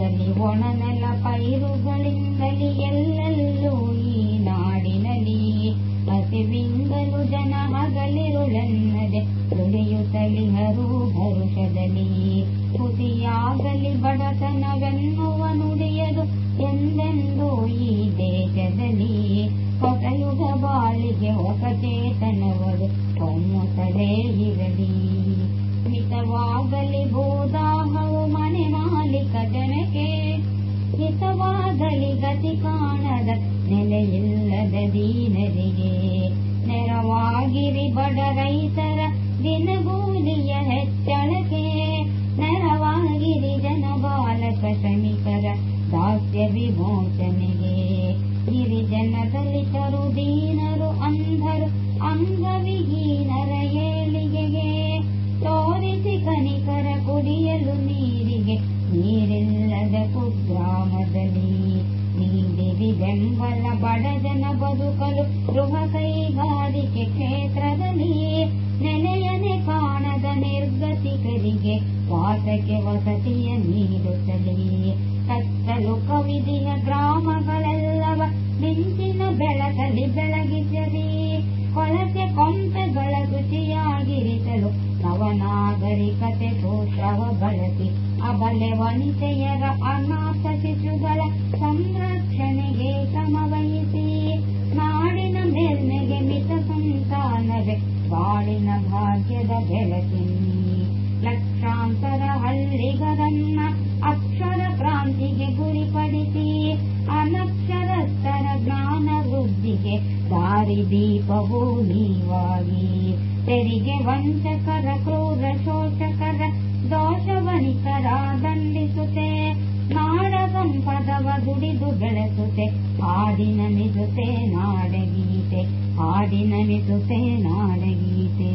ಆಗಲಿ ಒಣನೆಲ ಪೈರುಗಳಿಂದಲಿ ಎಲ್ಲೆಲ್ಲೂ ಈ ನಾಡಿನಲ್ಲಿ. ಹಸಿವಿಂದಲು ಜನ ಹಗಲಿರುಳೆನ್ನದೆ ದುಡಿಯುತ್ತಲಿಹರು ಹರುಷದಲ್ಲಿ. ಹುಸಿಯಾಗಲಿ ಬಡತನವೆನ್ನುವ ನುಡಿಯದು ಎಂದೆಂದೂ ಈ ದೇಶದಲ್ಲಿ. ಹೊಸಯುಗ ಬಾಳಿಗೆ ಹೊಸ ಚೇತನವರು ಗತಿ ಕಾಣದ ನೆಲೆಯಿಲ್ಲದ ದೀನರಿಗೆ ನೆರವಾಗಿರಿ ಬಡ ರೈತರ ದಿನಗೂಲಿಯ ಹೆಚ್ಚಳಕ್ಕೆ ನೆರವಾಗಿರಿ ಜನ ಬಾಲಕ ಶ್ರಮಿಕರ ದಾಸ್ಯ ವಿಮೋಚನೆಗೆ ಗಿರಿಜನ ದಲಿತರು ದೀನರು ಅಂಧರು ಅಂಗವಿಹೀನರ ಏಳಿಗೆಗೆ ತೋರಿಸಿ ಕನಿಕರ ಕುಡಿಯಲು ನೀರಿಗೆ ನೀರಿಲ್ಲದ ಕುಗ್ರಾಮದಲ್ಲಿ ನೀಡಿರಿ ಬೆಂಬಲ ಬಡಜನ ಬದುಕಲು ಗೃಹ ಕೈಗಾರಿಕೆ ಕ್ಷೇತ್ರದಲ್ಲಿ ನೆಲೆಯನೆ ಕಾಣದ ನಿರ್ಗತಿಕರಿಗೆ ವಾಸಕ್ಕೆ ವಸತಿಯ ನೀಡುತ್ತಲೇ ಕತ್ತಲು ಕವಿದಿಯ ಗ್ರಾಮಗಳೆಲ್ಲವ ನವನಾಗರಿಕತೆ ಸೂತ್ರವ ಬಳಸಿ ಅಬಲೆ ವನಿತೆಯರ ಅನಾಥ ಶಿಶುಗಳ ಸಂರಕ್ಷಣೆಗೆ ಶ್ರಮವಹಿಸಿ ನಾಡಿನ ಮೇಲ್ಮೆಗೆ ಮಿತ ಸಂತಾನವೇ ಬಾಳಿನ ಭಾಗ್ಯದ ಬೆಳಕಿನಿ ಲಕ್ಷಾಂತರ ದಾರಿದೀಪವೂ ನೀವಾಗಿ ತೆರಿಗೆ ವಂಚಕರ ಕ್ರೂರ ಶೋಷಕರ ದೋಷವಣಿಕರ ದಂಡಿಸುತ್ತೆ ನಾಡ ಸಂಪದವ ದುಡಿದು ಬೆಳೆಸುತ್ತೆ ಹಾಡಿನ ಮಿಸುತ್ತೆ ನಾಡಗೀತೆ ಹಾಡಿನ ಮಿಸುತ್ತೆ ನಾಡಗೀತೆ